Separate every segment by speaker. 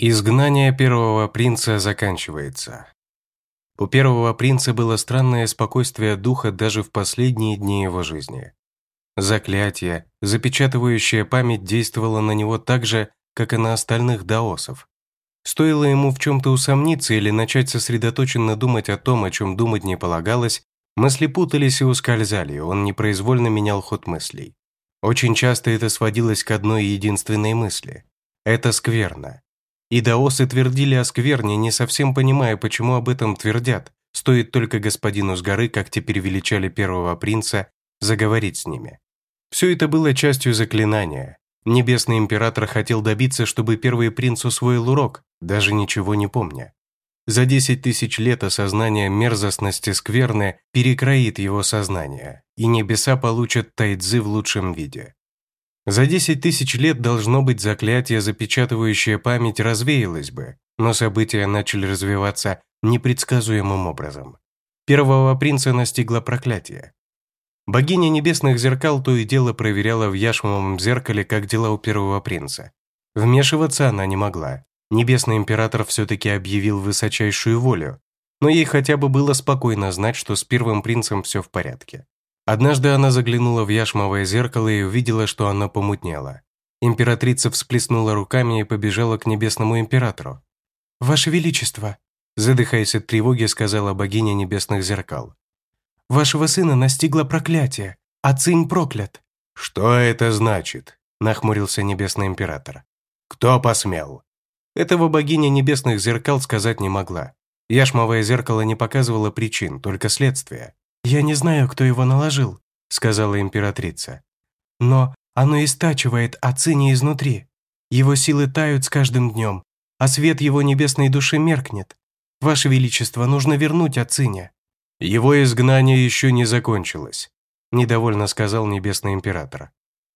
Speaker 1: Изгнание первого принца заканчивается. У первого принца было странное спокойствие духа даже в последние дни его жизни. Заклятие, запечатывающее память, действовало на него так же, как и на остальных даосов. Стоило ему в чем-то усомниться или начать сосредоточенно думать о том, о чем думать не полагалось, мысли путались и ускользали, он непроизвольно менял ход мыслей. Очень часто это сводилось к одной единственной мысли. Это скверно. И даосы твердили о скверне, не совсем понимая, почему об этом твердят. Стоит только господину с горы, как теперь величали первого принца, заговорить с ними. Все это было частью заклинания. Небесный император хотел добиться, чтобы первый принц усвоил урок, даже ничего не помня. За десять тысяч лет осознание мерзостности скверны перекроит его сознание, и небеса получат тайцзы в лучшем виде. За 10 тысяч лет должно быть заклятие, запечатывающее память, развеялось бы, но события начали развиваться непредсказуемым образом. Первого принца настигло проклятие. Богиня небесных зеркал то и дело проверяла в яшмовом зеркале, как дела у первого принца. Вмешиваться она не могла. Небесный император все-таки объявил высочайшую волю, но ей хотя бы было спокойно знать, что с первым принцем все в порядке. Однажды она заглянула в яшмовое зеркало и увидела, что оно помутнело. Императрица всплеснула руками и побежала к небесному императору. «Ваше Величество!» Задыхаясь от тревоги, сказала богиня небесных зеркал. «Вашего сына настигло проклятие, а Цинь проклят».
Speaker 2: «Что это значит?» – нахмурился небесный император. «Кто посмел?»
Speaker 1: Этого богиня небесных зеркал сказать не могла. Яшмовое зеркало не показывало причин, только следствия. «Я не знаю, кто его наложил», — сказала императрица. «Но оно истачивает Ацине изнутри. Его силы тают с каждым днем, а свет его небесной души меркнет. Ваше Величество, нужно вернуть Ацине».
Speaker 2: «Его изгнание еще не закончилось», — недовольно сказал небесный император.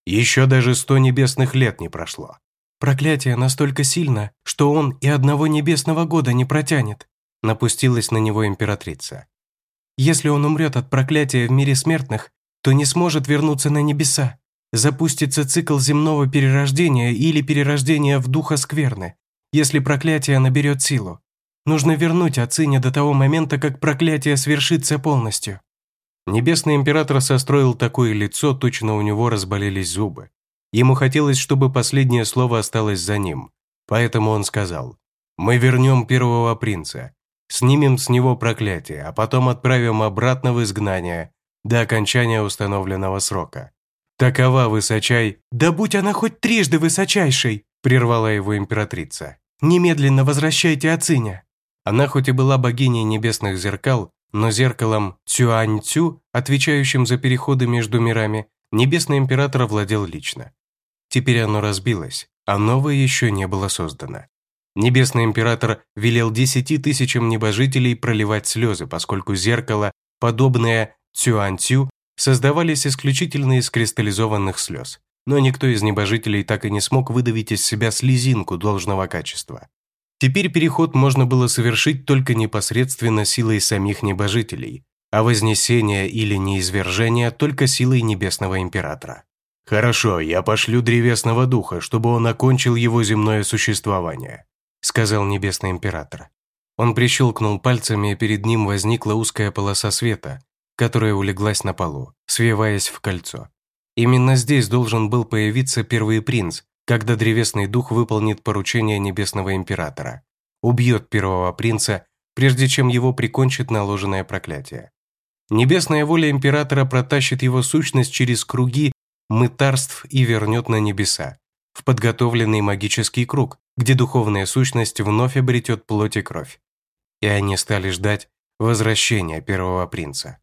Speaker 2: «Еще даже сто небесных лет не прошло».
Speaker 1: «Проклятие настолько сильно, что он и одного небесного года не протянет», — напустилась на него императрица. Если он умрет от проклятия в мире смертных, то не сможет вернуться на небеса. Запустится цикл земного перерождения или перерождения в духа скверны, если проклятие наберет силу. Нужно вернуть Ациня до того момента, как проклятие свершится полностью. Небесный император состроил такое лицо, точно у него разболелись зубы. Ему хотелось, чтобы последнее слово осталось за ним, поэтому он сказал, «Мы вернем первого принца, Снимем с него проклятие, а потом отправим обратно в изгнание до окончания установленного срока. Такова высочай... «Да будь она хоть трижды высочайшей!» – прервала его императрица. «Немедленно возвращайте Ациня!» Она хоть и была богиней небесных зеркал, но зеркалом Цюань-Цю, отвечающим за переходы между мирами, небесный император владел лично. Теперь оно разбилось, а новое еще не было создано. Небесный император велел десяти тысячам небожителей проливать слезы, поскольку зеркало, подобное Цюань-Цю, создавались исключительно из кристаллизованных слез. Но никто из небожителей так и не смог выдавить из себя слезинку должного качества. Теперь переход можно было совершить только непосредственно силой самих небожителей, а вознесение или неизвержение только силой Небесного Императора.
Speaker 2: «Хорошо, я пошлю Древесного Духа, чтобы он окончил его земное существование
Speaker 1: сказал Небесный Император. Он прищелкнул пальцами, и перед ним возникла узкая полоса света, которая улеглась на полу, свиваясь в кольцо. Именно здесь должен был появиться первый принц, когда древесный дух выполнит поручение Небесного Императора. Убьет первого принца, прежде чем его прикончит наложенное проклятие. Небесная воля Императора протащит его сущность через круги мытарств и вернет на небеса, в подготовленный магический круг, где духовная сущность вновь обретет плоть и кровь. И они стали ждать возвращения первого принца.